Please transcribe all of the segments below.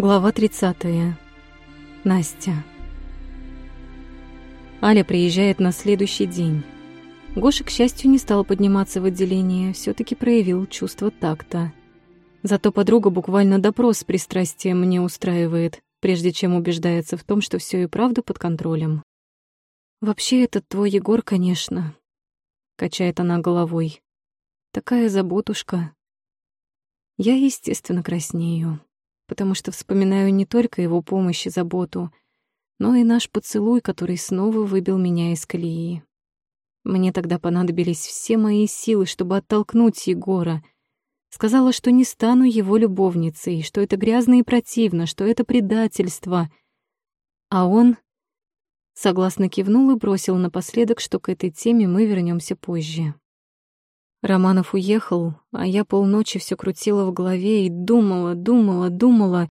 Глава 30. Настя. Аля приезжает на следующий день. Гоша, к счастью, не стал подниматься в отделение, все таки проявил чувство такта. Зато подруга буквально допрос с пристрастием мне устраивает, прежде чем убеждается в том, что все и правда под контролем. «Вообще, этот твой Егор, конечно», — качает она головой. «Такая заботушка». Я, естественно, краснею потому что вспоминаю не только его помощь и заботу, но и наш поцелуй, который снова выбил меня из колеи. Мне тогда понадобились все мои силы, чтобы оттолкнуть Егора. Сказала, что не стану его любовницей, что это грязно и противно, что это предательство. А он согласно кивнул и бросил напоследок, что к этой теме мы вернемся позже. Романов уехал, а я полночи все крутила в голове и думала, думала, думала,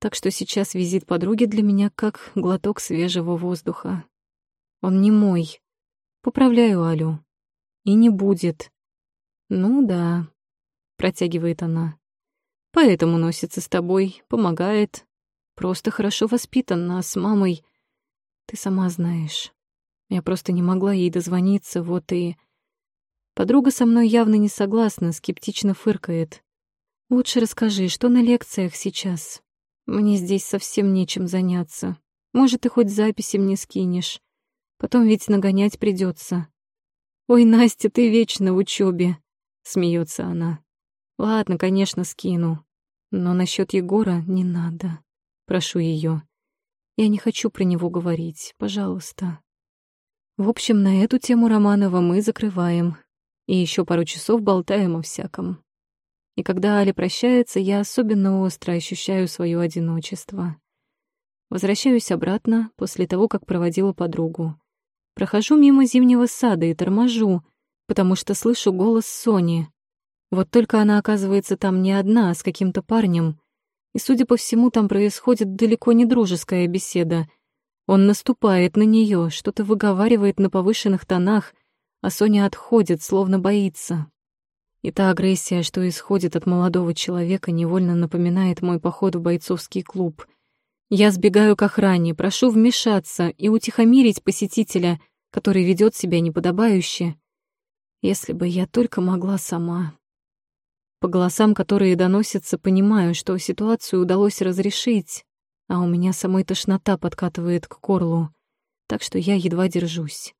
так что сейчас визит подруги для меня как глоток свежего воздуха. Он не мой. Поправляю Алю. И не будет. Ну да, протягивает она. Поэтому носится с тобой, помогает. Просто хорошо воспитана, а с мамой... Ты сама знаешь. Я просто не могла ей дозвониться, вот и... Подруга со мной явно не согласна, скептично фыркает. Лучше расскажи, что на лекциях сейчас? Мне здесь совсем нечем заняться. Может, ты хоть записи мне скинешь. Потом ведь нагонять придется. Ой, Настя, ты вечно в учебе, смеется она. Ладно, конечно, скину. Но насчет Егора не надо. Прошу ее. Я не хочу про него говорить, пожалуйста. В общем, на эту тему Романова мы закрываем и еще пару часов болтаем о всяком. И когда Аля прощается, я особенно остро ощущаю свое одиночество. Возвращаюсь обратно после того, как проводила подругу. Прохожу мимо зимнего сада и торможу, потому что слышу голос Сони. Вот только она оказывается там не одна, а с каким-то парнем. И, судя по всему, там происходит далеко не дружеская беседа. Он наступает на нее, что-то выговаривает на повышенных тонах, а Соня отходит, словно боится. И та агрессия, что исходит от молодого человека, невольно напоминает мой поход в бойцовский клуб. Я сбегаю к охране, прошу вмешаться и утихомирить посетителя, который ведет себя неподобающе. Если бы я только могла сама. По голосам, которые доносятся, понимаю, что ситуацию удалось разрешить, а у меня самой тошнота подкатывает к горлу, так что я едва держусь.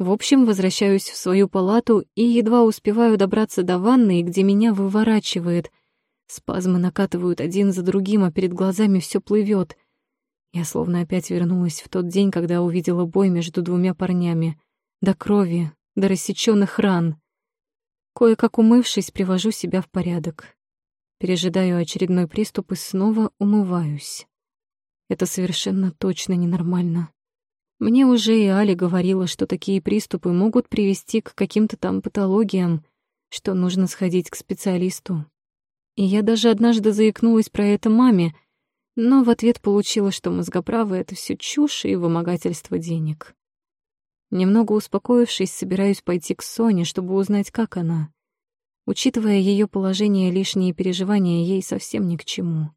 В общем, возвращаюсь в свою палату и едва успеваю добраться до ванны, где меня выворачивает. Спазмы накатывают один за другим, а перед глазами все плывет. Я словно опять вернулась в тот день, когда увидела бой между двумя парнями. До крови, до рассечённых ран. Кое-как умывшись, привожу себя в порядок. Пережидаю очередной приступ и снова умываюсь. Это совершенно точно ненормально. Мне уже и Али говорила, что такие приступы могут привести к каким-то там патологиям, что нужно сходить к специалисту. И я даже однажды заикнулась про это маме, но в ответ получила, что мозгоправы — это все чушь и вымогательство денег. Немного успокоившись, собираюсь пойти к Соне, чтобы узнать, как она. Учитывая ее положение, лишние переживания ей совсем ни к чему.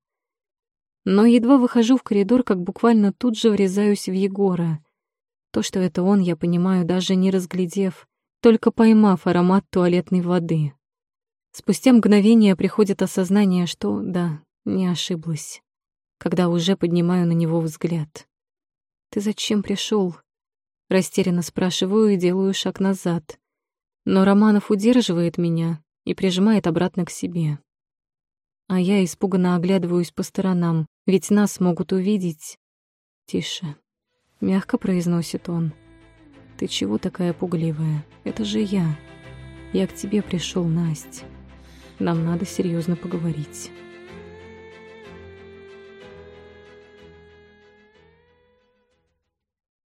Но едва выхожу в коридор, как буквально тут же врезаюсь в Егора. То, что это он, я понимаю, даже не разглядев, только поймав аромат туалетной воды. Спустя мгновение приходит осознание, что, да, не ошиблась, когда уже поднимаю на него взгляд. «Ты зачем пришел? Растерянно спрашиваю и делаю шаг назад. Но Романов удерживает меня и прижимает обратно к себе. А я испуганно оглядываюсь по сторонам, ведь нас могут увидеть. Тише. Мягко произносит он. Ты чего такая пугливая? Это же я. Я к тебе пришел, Настя. Нам надо серьезно поговорить.